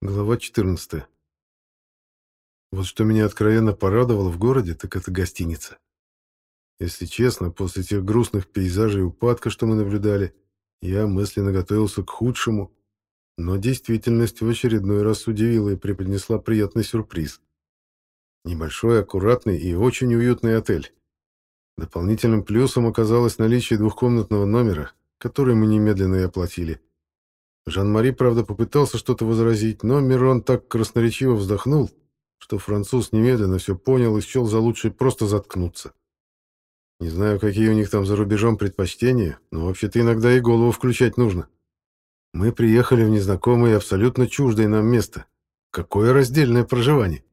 Глава 14. Вот что меня откровенно порадовало в городе, так это гостиница. Если честно, после тех грустных пейзажей упадка, что мы наблюдали, я мысленно готовился к худшему, но действительность в очередной раз удивила и преподнесла приятный сюрприз. Небольшой, аккуратный и очень уютный отель. Дополнительным плюсом оказалось наличие двухкомнатного номера, который мы немедленно и оплатили. Жан-Мари, правда, попытался что-то возразить, но Мирон так красноречиво вздохнул, что француз немедленно все понял и счел за лучшее просто заткнуться. Не знаю, какие у них там за рубежом предпочтения, но вообще-то иногда и голову включать нужно. Мы приехали в незнакомое и абсолютно чуждое нам место. Какое раздельное проживание?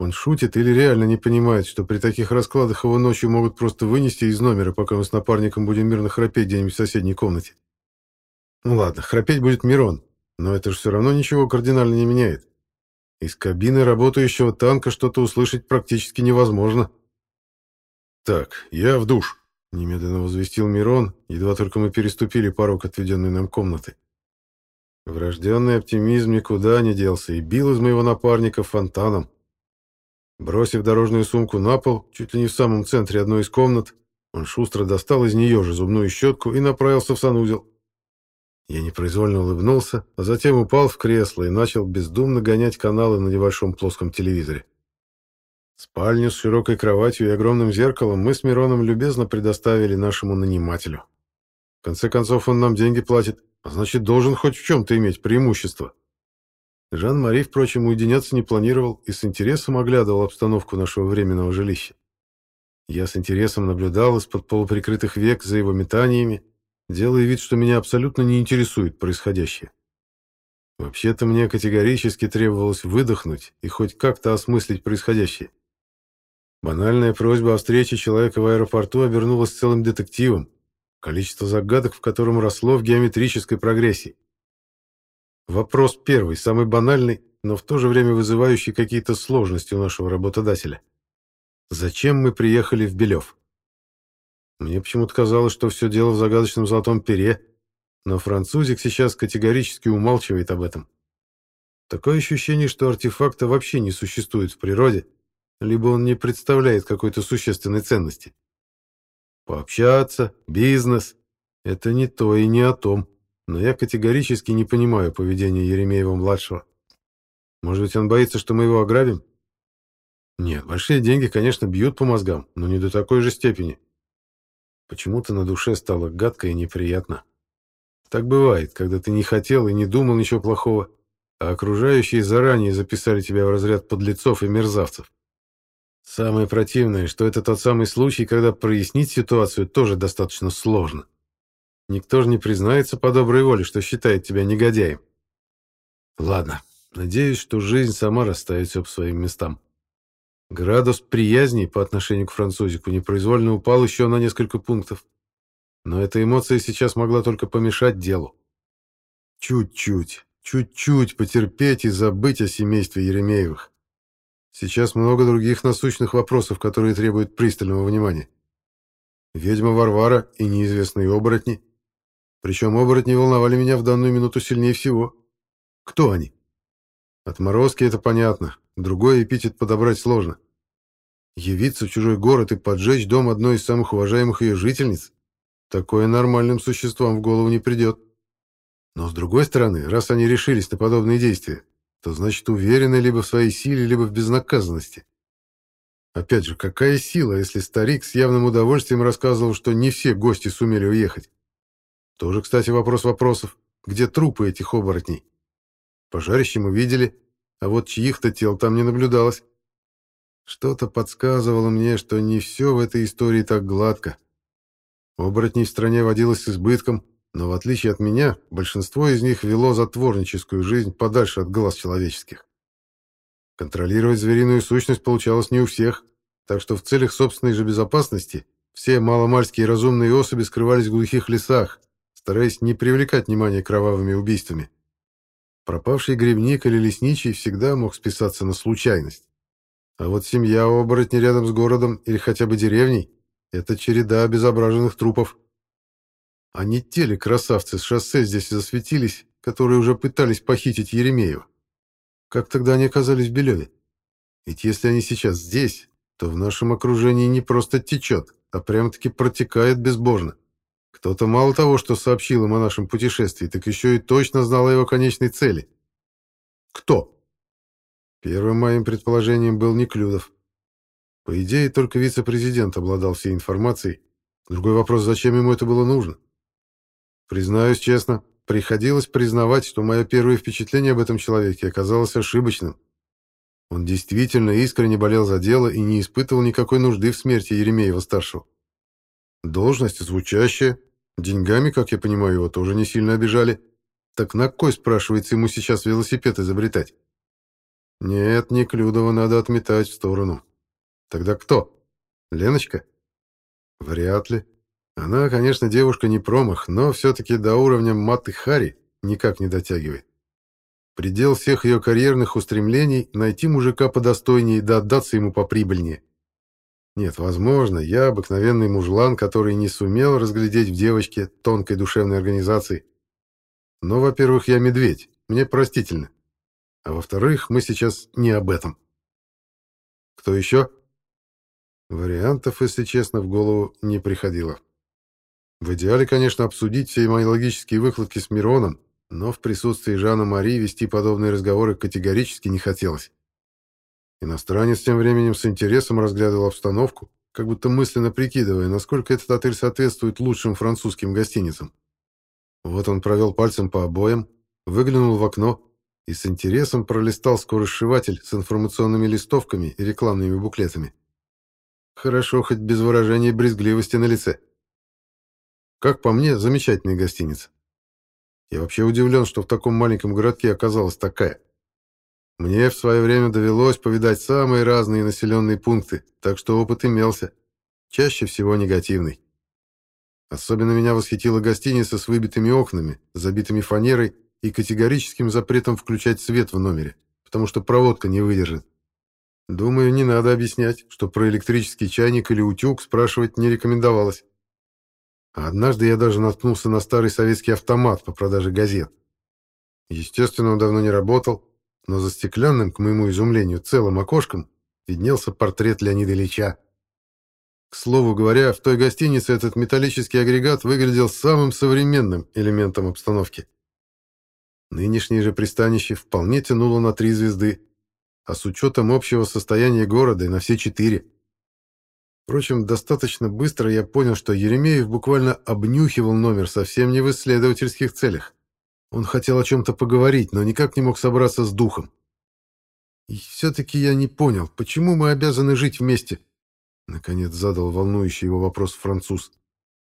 Он шутит или реально не понимает, что при таких раскладах его ночью могут просто вынести из номера, пока мы с напарником будем мирно храпеть где-нибудь в соседней комнате? Ну ладно, храпеть будет Мирон, но это же все равно ничего кардинально не меняет. Из кабины работающего танка что-то услышать практически невозможно. «Так, я в душ», — немедленно возвестил Мирон, едва только мы переступили порог отведенной нам комнаты. Врожденный оптимизм никуда не делся и бил из моего напарника фонтаном. Бросив дорожную сумку на пол, чуть ли не в самом центре одной из комнат, он шустро достал из нее же зубную щетку и направился в санузел. Я непроизвольно улыбнулся, а затем упал в кресло и начал бездумно гонять каналы на небольшом плоском телевизоре. Спальню с широкой кроватью и огромным зеркалом мы с Мироном любезно предоставили нашему нанимателю. В конце концов, он нам деньги платит, а значит, должен хоть в чем-то иметь преимущество. Жан-Мари, впрочем, уединяться не планировал и с интересом оглядывал обстановку нашего временного жилища. Я с интересом наблюдал из-под полуприкрытых век за его метаниями, делая вид, что меня абсолютно не интересует происходящее. Вообще-то мне категорически требовалось выдохнуть и хоть как-то осмыслить происходящее. Банальная просьба о встрече человека в аэропорту обернулась целым детективом, количество загадок в котором росло в геометрической прогрессии. Вопрос первый, самый банальный, но в то же время вызывающий какие-то сложности у нашего работодателя. Зачем мы приехали в Белев? Мне почему-то казалось, что все дело в загадочном золотом пере, но французик сейчас категорически умалчивает об этом. Такое ощущение, что артефакта вообще не существует в природе, либо он не представляет какой-то существенной ценности. Пообщаться, бизнес — это не то и не о том, но я категорически не понимаю поведения Еремеева-младшего. Может быть, он боится, что мы его ограбим? Нет, большие деньги, конечно, бьют по мозгам, но не до такой же степени. Почему-то на душе стало гадко и неприятно. Так бывает, когда ты не хотел и не думал ничего плохого, а окружающие заранее записали тебя в разряд подлецов и мерзавцев. Самое противное, что это тот самый случай, когда прояснить ситуацию тоже достаточно сложно. Никто же не признается по доброй воле, что считает тебя негодяем. Ладно, надеюсь, что жизнь сама расставит все по своим местам. Градус приязни по отношению к французику непроизвольно упал еще на несколько пунктов. Но эта эмоция сейчас могла только помешать делу. Чуть-чуть, чуть-чуть потерпеть и забыть о семействе Еремеевых. Сейчас много других насущных вопросов, которые требуют пристального внимания. Ведьма Варвара и неизвестные оборотни. Причем оборотни волновали меня в данную минуту сильнее всего. Кто они? Отморозки — это понятно. Другой эпитет подобрать сложно. Явиться в чужой город и поджечь дом одной из самых уважаемых ее жительниц? Такое нормальным существам в голову не придет. Но с другой стороны, раз они решились на подобные действия, то значит уверены либо в своей силе, либо в безнаказанности. Опять же, какая сила, если старик с явным удовольствием рассказывал, что не все гости сумели уехать? Тоже, кстати, вопрос вопросов. Где трупы этих оборотней? Пожарище мы видели, а вот чьих-то тел там не наблюдалось. Что-то подсказывало мне, что не все в этой истории так гладко. Оборотней в стране водилось с избытком, но в отличие от меня, большинство из них вело затворническую жизнь подальше от глаз человеческих. Контролировать звериную сущность получалось не у всех, так что в целях собственной же безопасности все маломальские разумные особи скрывались в глухих лесах, стараясь не привлекать внимания кровавыми убийствами. Пропавший грибник или лесничий всегда мог списаться на случайность. А вот семья оборотней рядом с городом или хотя бы деревней — это череда обезображенных трупов. А не те ли красавцы с шоссе здесь засветились, которые уже пытались похитить Еремеева? Как тогда они оказались в Белеве? Ведь если они сейчас здесь, то в нашем окружении не просто течет, а прям-таки протекает безбожно. Кто-то мало того, что сообщил им о нашем путешествии, так еще и точно знал о его конечной цели. Кто? Первым моим предположением был Неклюдов. По идее, только вице-президент обладал всей информацией. Другой вопрос, зачем ему это было нужно? Признаюсь честно, приходилось признавать, что мое первое впечатление об этом человеке оказалось ошибочным. Он действительно искренне болел за дело и не испытывал никакой нужды в смерти Еремеева-старшего. Должность звучащая, деньгами, как я понимаю, его тоже не сильно обижали. Так на кой, спрашивается, ему сейчас велосипед изобретать? Нет, не Клюдова надо отметать в сторону. Тогда кто? Леночка? Вряд ли. Она, конечно, девушка не промах, но все-таки до уровня Маты Хари никак не дотягивает. Предел всех ее карьерных устремлений — найти мужика подостойнее да отдаться ему поприбыльнее. Нет, возможно, я обыкновенный мужлан, который не сумел разглядеть в девочке тонкой душевной организации. Но, во-первых, я медведь, мне простительно. А во-вторых, мы сейчас не об этом. Кто еще? Вариантов, если честно, в голову не приходило. В идеале, конечно, обсудить все мои логические выкладки с Мироном, но в присутствии Жана Мари вести подобные разговоры категорически не хотелось. Иностранец тем временем с интересом разглядывал обстановку, как будто мысленно прикидывая, насколько этот отель соответствует лучшим французским гостиницам. Вот он провел пальцем по обоям, выглянул в окно и с интересом пролистал скоросшиватель с информационными листовками и рекламными буклетами. Хорошо, хоть без выражения брезгливости на лице. Как по мне, замечательная гостиница. Я вообще удивлен, что в таком маленьком городке оказалась такая. Мне в свое время довелось повидать самые разные населенные пункты, так что опыт имелся. Чаще всего негативный. Особенно меня восхитила гостиница с выбитыми окнами, забитыми фанерой и категорическим запретом включать свет в номере, потому что проводка не выдержит. Думаю, не надо объяснять, что про электрический чайник или утюг спрашивать не рекомендовалось. А однажды я даже наткнулся на старый советский автомат по продаже газет. Естественно, он давно не работал, но за стеклянным, к моему изумлению, целым окошком виднелся портрет Леонида Ильича. К слову говоря, в той гостинице этот металлический агрегат выглядел самым современным элементом обстановки. Нынешнее же пристанище вполне тянуло на три звезды, а с учетом общего состояния города и на все четыре. Впрочем, достаточно быстро я понял, что Еремеев буквально обнюхивал номер совсем не в исследовательских целях. Он хотел о чем-то поговорить, но никак не мог собраться с духом. «И все-таки я не понял, почему мы обязаны жить вместе?» Наконец задал волнующий его вопрос француз.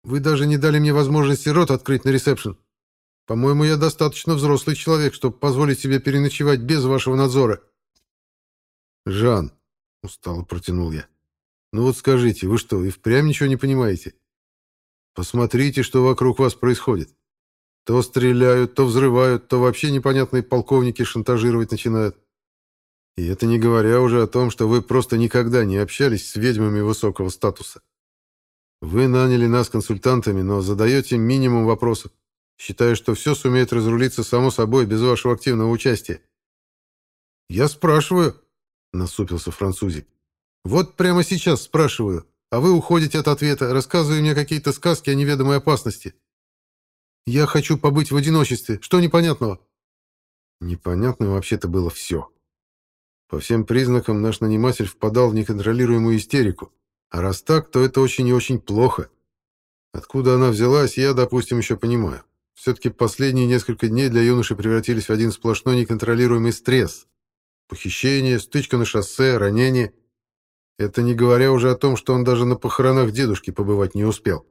«Вы даже не дали мне возможности рот открыть на ресепшн. По-моему, я достаточно взрослый человек, чтобы позволить себе переночевать без вашего надзора». «Жан», — устало протянул я, ну вот скажите, вы что, и впрямь ничего не понимаете? Посмотрите, что вокруг вас происходит. То стреляют, то взрывают, то вообще непонятные полковники шантажировать начинают. И это не говоря уже о том, что вы просто никогда не общались с ведьмами высокого статуса. Вы наняли нас консультантами, но задаете минимум вопросов, считая, что все сумеет разрулиться само собой без вашего активного участия. «Я спрашиваю», — насупился французик. Вот прямо сейчас спрашиваю, а вы уходите от ответа, рассказывая мне какие-то сказки о неведомой опасности. Я хочу побыть в одиночестве. Что непонятного? Непонятно вообще-то было все. По всем признакам наш наниматель впадал в неконтролируемую истерику. А раз так, то это очень и очень плохо. Откуда она взялась, я, допустим, еще понимаю. Все-таки последние несколько дней для юноши превратились в один сплошной неконтролируемый стресс. Похищение, стычка на шоссе, ранение. Это не говоря уже о том, что он даже на похоронах дедушки побывать не успел.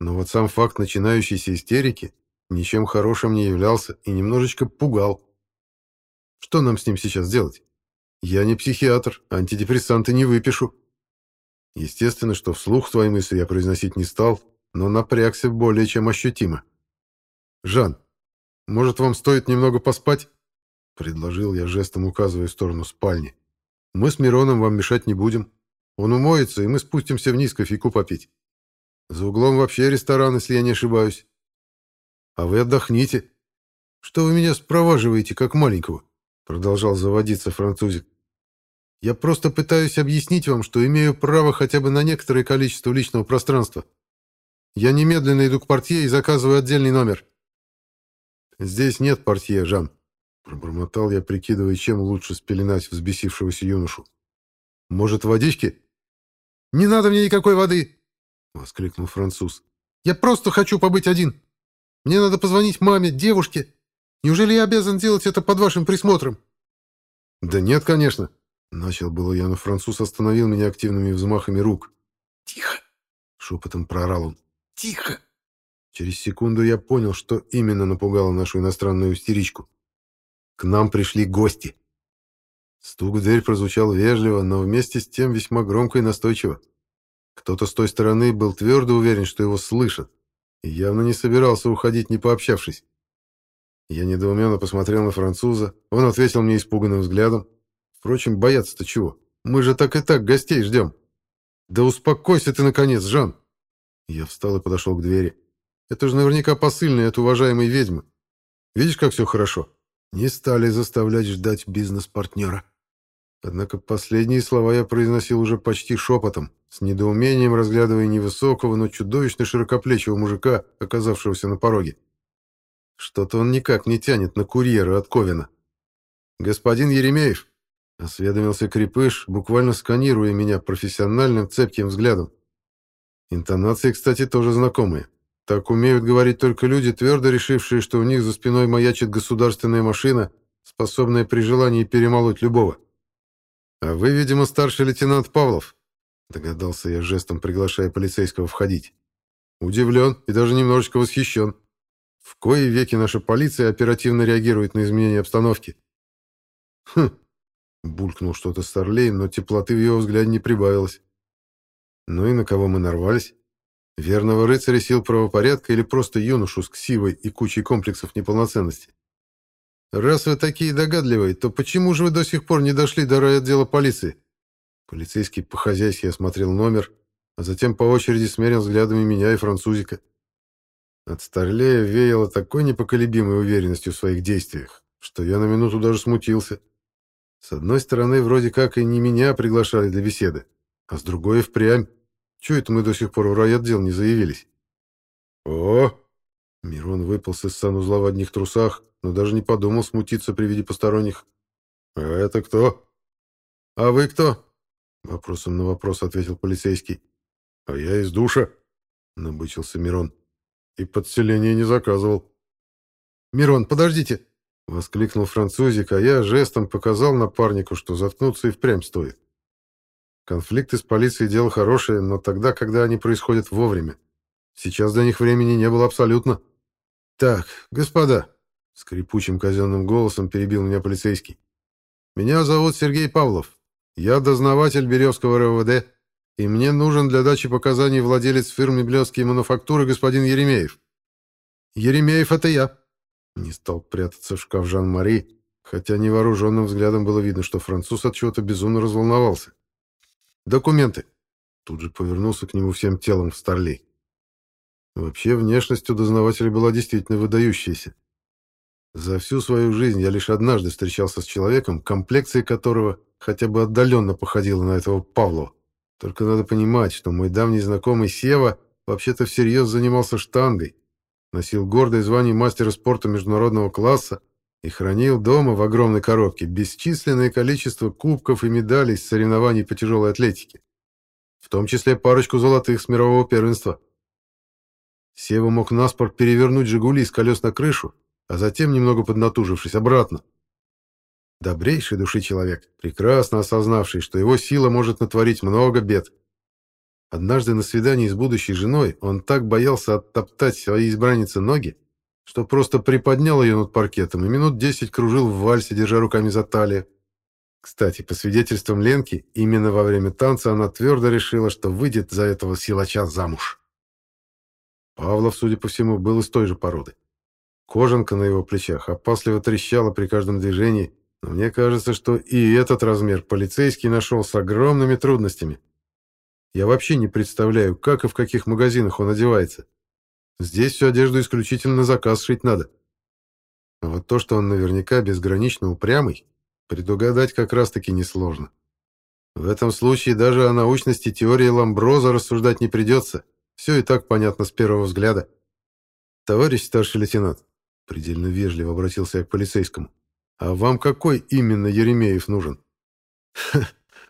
Но вот сам факт начинающейся истерики ничем хорошим не являлся и немножечко пугал. Что нам с ним сейчас делать? Я не психиатр, антидепрессанты не выпишу. Естественно, что вслух свои мысли я произносить не стал, но напрягся более чем ощутимо. «Жан, может, вам стоит немного поспать?» — предложил я жестом, указывая в сторону спальни. Мы с Мироном вам мешать не будем. Он умоется, и мы спустимся вниз кофейку попить. За углом вообще ресторан, если я не ошибаюсь. А вы отдохните. Что вы меня спроваживаете, как маленького? продолжал заводиться французик. Я просто пытаюсь объяснить вам, что имею право хотя бы на некоторое количество личного пространства. Я немедленно иду к портье и заказываю отдельный номер. Здесь нет портье, Жан, пробормотал я, прикидывая, чем лучше спеленать взбесившегося юношу. Может, водички? Не надо мне никакой воды, воскликнул француз. Я просто хочу побыть один. Мне надо позвонить маме, девушке. Неужели я обязан делать это под вашим присмотром? Да нет, конечно, начал было я, но француз остановил меня активными взмахами рук. Тихо, шепотом прорал он. Тихо!» Через секунду я понял, что именно напугало нашу иностранную истеричку. К нам пришли гости. Стук в дверь прозвучал вежливо, но вместе с тем весьма громко и настойчиво. Кто-то с той стороны был твердо уверен, что его слышат, и явно не собирался уходить, не пообщавшись. Я недоуменно посмотрел на француза, он ответил мне испуганным взглядом. Впрочем, бояться-то чего? Мы же так и так гостей ждем. Да успокойся ты, наконец, Жан. Я встал и подошел к двери. Это же наверняка посыльный от уважаемой ведьмы. Видишь, как все хорошо? Не стали заставлять ждать бизнес-партнера. Однако последние слова я произносил уже почти шепотом, с недоумением разглядывая невысокого, но чудовищно широкоплечего мужика, оказавшегося на пороге. Что-то он никак не тянет на курьера от Ковина. «Господин Еремеев», — осведомился Крепыш, буквально сканируя меня профессиональным цепким взглядом. Интонации, кстати, тоже знакомые. Так умеют говорить только люди, твердо решившие, что у них за спиной маячит государственная машина, способная при желании перемолоть любого. «А вы, видимо, старший лейтенант Павлов», — догадался я жестом, приглашая полицейского входить. Удивлен и даже немножечко восхищен. В кои веки наша полиция оперативно реагирует на изменения обстановки. «Хм», — булькнул что-то Старлей, но теплоты в его взгляде не прибавилось. Ну и на кого мы нарвались? Верного рыцаря сил правопорядка или просто юношу с ксивой и кучей комплексов неполноценности? Раз вы такие догадливые, то почему же вы до сих пор не дошли до райотдела полиции? Полицейский по-хозяйски осмотрел номер, а затем по очереди смерил взглядами меня и французика. От Старлея веяло такой непоколебимой уверенностью в своих действиях, что я на минуту даже смутился. С одной стороны, вроде как и не меня приглашали для беседы, а с другой впрямь. Чего это мы до сих пор в райотдел не заявились? О! Мирон выполз из санузла в одних трусах, но даже не подумал смутиться при виде посторонних. А это кто? А вы кто? Вопросом на вопрос ответил полицейский. А я из душа, набычился Мирон. И подселение не заказывал. Мирон, подождите! Воскликнул французик, а я жестом показал напарнику, что заткнуться и впрямь стоит. Конфликты с полицией дело хорошее, но тогда, когда они происходят вовремя. Сейчас для них времени не было абсолютно. «Так, господа», — скрипучим казенным голосом перебил меня полицейский. «Меня зовут Сергей Павлов. Я дознаватель Березского РВД, и мне нужен для дачи показаний владелец фирмы «Блесские мануфактуры» господин Еремеев». «Еремеев — это я», — не стал прятаться в шкаф Жан-Мари, хотя невооруженным взглядом было видно, что француз от чего-то безумно разволновался. Документы. Тут же повернулся к нему всем телом в Старлей. Вообще, внешность у дознавателя была действительно выдающаяся. За всю свою жизнь я лишь однажды встречался с человеком, комплекция которого хотя бы отдаленно походила на этого Павлова. Только надо понимать, что мой давний знакомый Сева вообще-то всерьез занимался штангой, носил гордое звание мастера спорта международного класса и хранил дома в огромной коробке бесчисленное количество кубков и медалей с соревнований по тяжелой атлетике, в том числе парочку золотых с мирового первенства. Сева мог наспор перевернуть «Жигули» с колес на крышу, а затем, немного поднатужившись, обратно. Добрейший души человек, прекрасно осознавший, что его сила может натворить много бед. Однажды на свидании с будущей женой он так боялся оттоптать своей избраннице ноги, что просто приподнял ее над паркетом и минут десять кружил в вальсе, держа руками за талию. Кстати, по свидетельствам Ленки, именно во время танца она твердо решила, что выйдет за этого силача замуж. Павлов, судя по всему, был из той же породы. Кожанка на его плечах опасливо трещала при каждом движении, но мне кажется, что и этот размер полицейский нашел с огромными трудностями. Я вообще не представляю, как и в каких магазинах он одевается. Здесь всю одежду исключительно на заказ шить надо. А вот то, что он наверняка безгранично упрямый, предугадать как раз-таки несложно. В этом случае даже о научности теории Ламброза рассуждать не придется. Все и так понятно с первого взгляда. Товарищ старший лейтенант, предельно вежливо обратился я к полицейскому. А вам какой именно Еремеев нужен?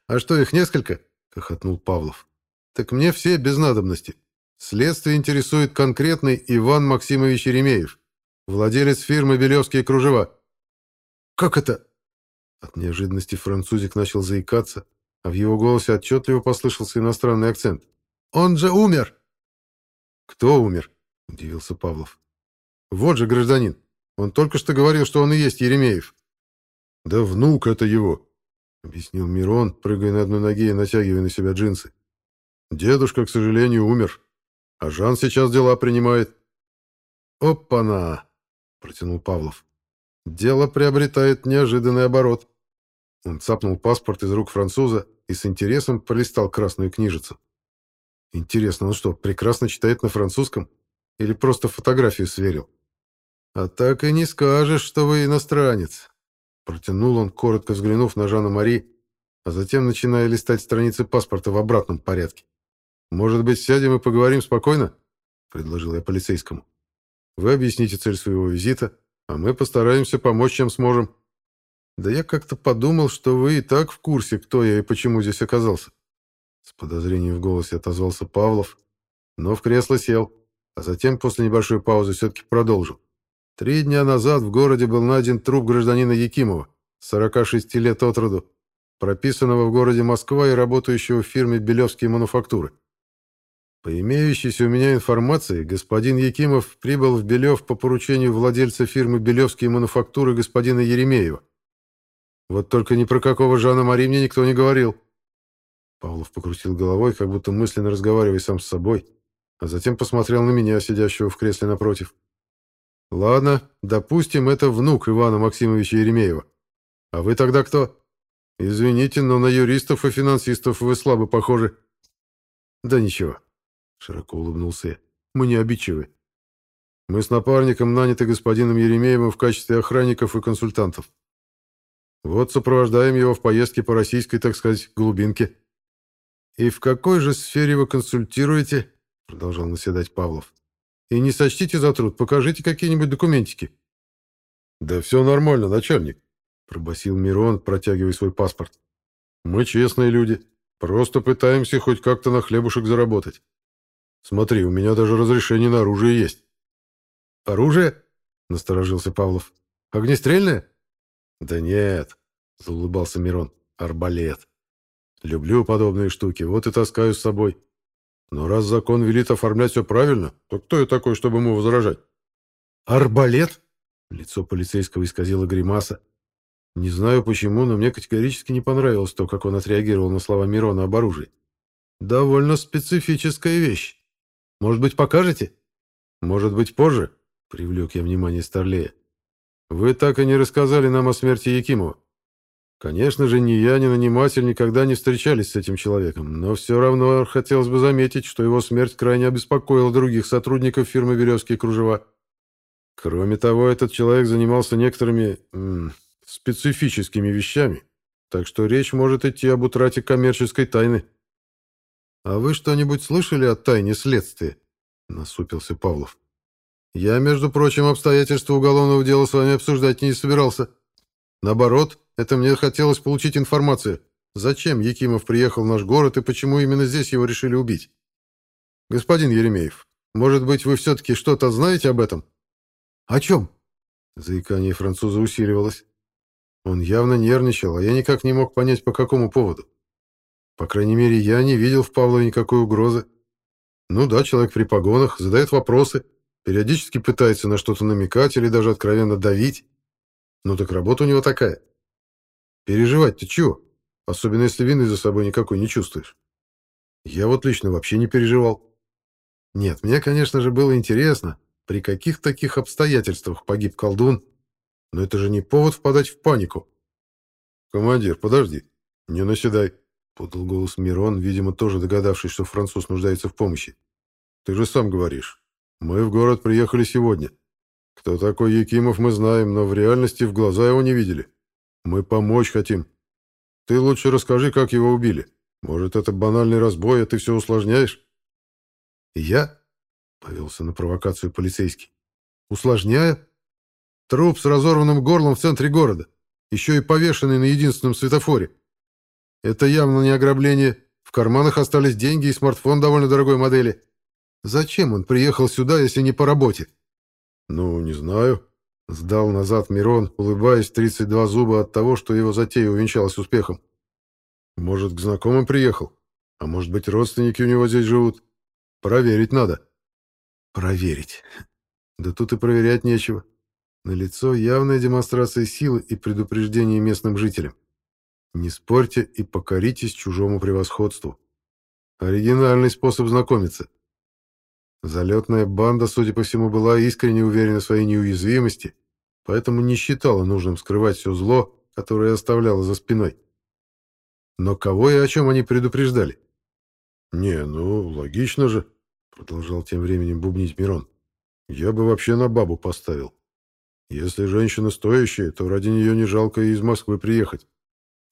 А что, их несколько? хохотнул Павлов. Так мне все без надобности. Следствие интересует конкретный Иван Максимович Еремеев, владелец фирмы «Белевские кружева». «Как это?» От неожиданности французик начал заикаться, а в его голосе отчетливо послышался иностранный акцент. «Он же умер!» «Кто умер?» — удивился Павлов. «Вот же гражданин. Он только что говорил, что он и есть Еремеев». «Да внук это его», — объяснил Мирон, прыгая на одной ноге и натягивая на себя джинсы. «Дедушка, к сожалению, умер, а Жан сейчас дела принимает». «Опа-на!» — протянул Павлов. «Дело приобретает неожиданный оборот». Он цапнул паспорт из рук француза и с интересом полистал красную книжицу. Интересно, он что, прекрасно читает на французском? Или просто фотографию сверил? А так и не скажешь, что вы иностранец. Протянул он, коротко взглянув на Жанну Мари, а затем начиная листать страницы паспорта в обратном порядке. «Может быть, сядем и поговорим спокойно?» — предложил я полицейскому. «Вы объясните цель своего визита, а мы постараемся помочь, чем сможем». Да я как-то подумал, что вы и так в курсе, кто я и почему здесь оказался. С подозрением в голосе отозвался Павлов, но в кресло сел, а затем после небольшой паузы все-таки продолжил. Три дня назад в городе был найден труп гражданина Якимова, 46 лет от роду, прописанного в городе Москва и работающего в фирме «Белевские мануфактуры». По имеющейся у меня информации, господин Якимов прибыл в Белев по поручению владельца фирмы «Белевские мануфактуры» господина Еремеева. Вот только ни про какого Жана Мари мне никто не говорил. Павлов покрутил головой, как будто мысленно разговаривая сам с собой, а затем посмотрел на меня, сидящего в кресле напротив. Ладно, допустим, это внук Ивана Максимовича Еремеева. А вы тогда кто? Извините, но на юристов и финансистов вы слабо похожи. Да ничего, широко улыбнулся я. Мы не обидчивы. Мы с напарником наняты господином Еремеевым в качестве охранников и консультантов. Вот сопровождаем его в поездке по российской, так сказать, глубинке. И в какой же сфере вы консультируете? Продолжал наседать Павлов. И не сочтите за труд, покажите какие-нибудь документики. Да все нормально, начальник, пробасил Мирон, протягивая свой паспорт. Мы честные люди, просто пытаемся хоть как-то на хлебушек заработать. Смотри, у меня даже разрешение на оружие есть. Оружие? Насторожился Павлов. Огнестрельное? «Да нет», — заулыбался Мирон, — «арбалет. Люблю подобные штуки, вот и таскаю с собой. Но раз закон велит оформлять все правильно, то кто я такой, чтобы ему возражать?» «Арбалет?» — лицо полицейского исказило гримаса. Не знаю почему, но мне категорически не понравилось то, как он отреагировал на слова Мирона об оружии. «Довольно специфическая вещь. Может быть, покажете?» «Может быть, позже?» — привлек я внимание Старлея. Вы так и не рассказали нам о смерти Якимова. Конечно же, ни я, ни наниматель никогда не встречались с этим человеком, но все равно хотелось бы заметить, что его смерть крайне обеспокоила других сотрудников фирмы «Березские кружева». Кроме того, этот человек занимался некоторыми м, специфическими вещами, так что речь может идти об утрате коммерческой тайны. «А вы что-нибудь слышали о тайне следствия?» — насупился Павлов. Я, между прочим, обстоятельства уголовного дела с вами обсуждать не собирался. Наоборот, это мне хотелось получить информацию. Зачем Якимов приехал в наш город и почему именно здесь его решили убить? Господин Еремеев, может быть, вы все-таки что-то знаете об этом? О чем? Заикание француза усиливалось. Он явно нервничал, а я никак не мог понять, по какому поводу. По крайней мере, я не видел в Павлове никакой угрозы. Ну да, человек при погонах, задает вопросы, Периодически пытается на что-то намекать или даже откровенно давить. Ну так работа у него такая. Переживать-то чего? Особенно если вины за собой никакой не чувствуешь. Я вот лично вообще не переживал. Нет, мне, конечно же, было интересно, при каких таких обстоятельствах погиб колдун, но это же не повод впадать в панику. «Командир, подожди, не наседай», — подал голос Мирон, видимо, тоже догадавшись, что француз нуждается в помощи. «Ты же сам говоришь, мы в город приехали сегодня. Кто такой Якимов, мы знаем, но в реальности в глаза его не видели. Мы помочь хотим. Ты лучше расскажи, как его убили. Может, это банальный разбой, а ты все усложняешь?» «Я?» — повелся на провокацию полицейский. «Усложняю? Труп с разорванным горлом в центре города, еще и повешенный на единственном светофоре. Это явно не ограбление. В карманах остались деньги и смартфон довольно дорогой модели. Зачем он приехал сюда, если не по работе?» «Ну, не знаю», — сдал назад Мирон, улыбаясь 32 зуба от того, что его затея увенчалась успехом. «Может, к знакомым приехал? А может быть, родственники у него здесь живут? Проверить надо». «Проверить? Да тут и проверять нечего. На лицо явная демонстрация силы и предупреждение местным жителям. Не спорьте и покоритесь чужому превосходству. Оригинальный способ знакомиться. Залетная банда, судя по всему, была искренне уверена в своей неуязвимости, поэтому не считала нужным скрывать все зло, которое оставляла за спиной. Но кого и о чем они предупреждали? «Не, ну, логично же», — продолжал тем временем бубнить Мирон. «Я бы вообще на бабу поставил. Если женщина стоящая, то ради нее не жалко и из Москвы приехать.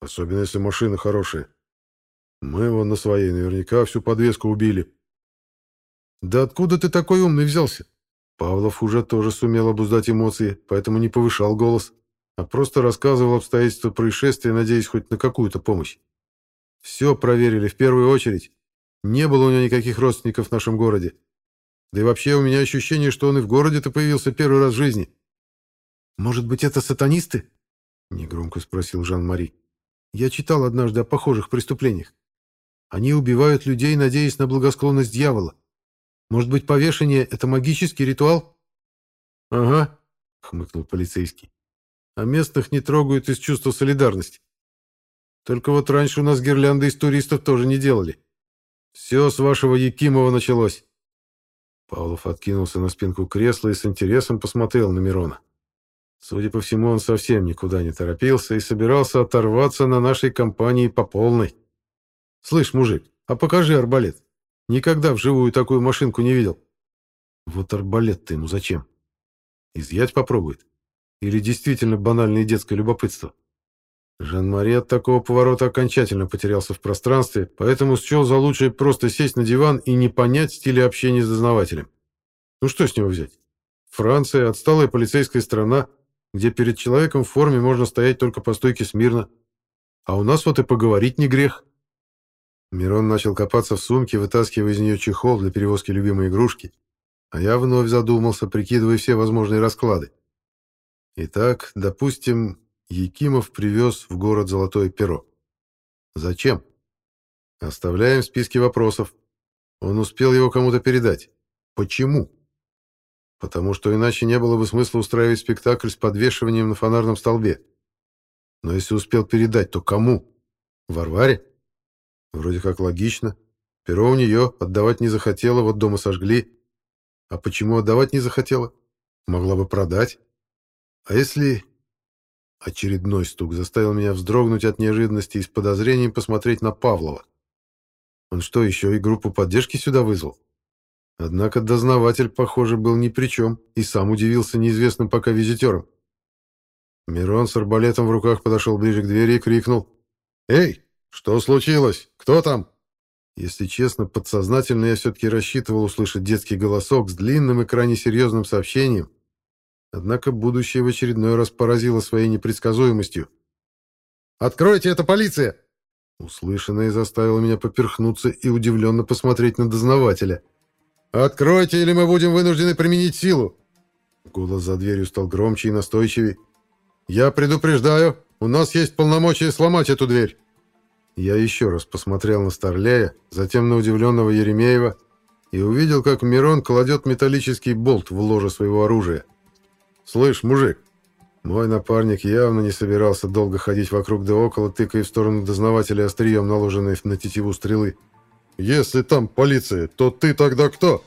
Особенно, если машина хорошая. Мы его на своей наверняка всю подвеску убили». «Да откуда ты такой умный взялся?» Павлов уже тоже сумел обуздать эмоции, поэтому не повышал голос, а просто рассказывал обстоятельства происшествия, надеясь хоть на какую-то помощь. «Все проверили в первую очередь. Не было у него никаких родственников в нашем городе. Да и вообще у меня ощущение, что он и в городе-то появился первый раз в жизни». «Может быть, это сатанисты?» — негромко спросил Жан-Мари. «Я читал однажды о похожих преступлениях. Они убивают людей, надеясь на благосклонность дьявола. Может быть, повешение — это магический ритуал? — Ага, — хмыкнул полицейский. — А местных не трогают из чувства солидарности. Только вот раньше у нас гирлянды из туристов тоже не делали. Все с вашего Якимова началось. Павлов откинулся на спинку кресла и с интересом посмотрел на Мирона. Судя по всему, он совсем никуда не торопился и собирался оторваться на нашей компании по полной. «Слышь, мужик, а покажи арбалет. Никогда вживую такую машинку не видел. Вот арбалет-то ему зачем? Изъять попробует? Или действительно банальное детское любопытство? Жан-Мари от такого поворота окончательно потерялся в пространстве, поэтому счел за лучшее просто сесть на диван и не понять стиля общения с дознавателем. Ну что с него взять? Франция — отсталая полицейская страна, где перед человеком в форме можно стоять только по стойке смирно. А у нас вот и поговорить не грех. Мирон начал копаться в сумке, вытаскивая из нее чехол для перевозки любимой игрушки, а я вновь задумался, прикидывая все возможные расклады. Итак, допустим, Якимов привез в город золотое перо. Зачем? Оставляем в списке вопросов. Он успел его кому-то передать. Почему? Потому что иначе не было бы смысла устраивать спектакль с подвешиванием на фонарном столбе. Но если успел передать, то кому? Варваре? Вроде как логично. Перо у нее, отдавать не захотела, вот дома сожгли. А почему отдавать не захотела? Могла бы продать. А если... Очередной стук заставил меня вздрогнуть от неожиданности и с подозрением посмотреть на Павлова. Он что, еще и группу поддержки сюда вызвал? Однако дознаватель, похоже, был ни при чем и сам удивился неизвестным пока визитерам. Мирон с арбалетом в руках подошел ближе к двери и крикнул. «Эй, «Что случилось? Кто там?» Если честно, подсознательно я все-таки рассчитывал услышать детский голосок с длинным и крайне серьезным сообщением. Однако будущее в очередной раз поразило своей непредсказуемостью. «Откройте, это полиция!» Услышанное заставило меня поперхнуться и удивленно посмотреть на дознавателя. «Откройте, или мы будем вынуждены применить силу!» Голос за дверью стал громче и настойчивее. «Я предупреждаю, у нас есть полномочия сломать эту дверь!» Я еще раз посмотрел на Старляя, затем на удивленного Еремеева и увидел, как Мирон кладет металлический болт в ложе своего оружия. «Слышь, мужик!» Мой напарник явно не собирался долго ходить вокруг да около, тыкая в сторону дознавателя острием, наложенной на тетиву стрелы. «Если там полиция, то ты тогда кто?»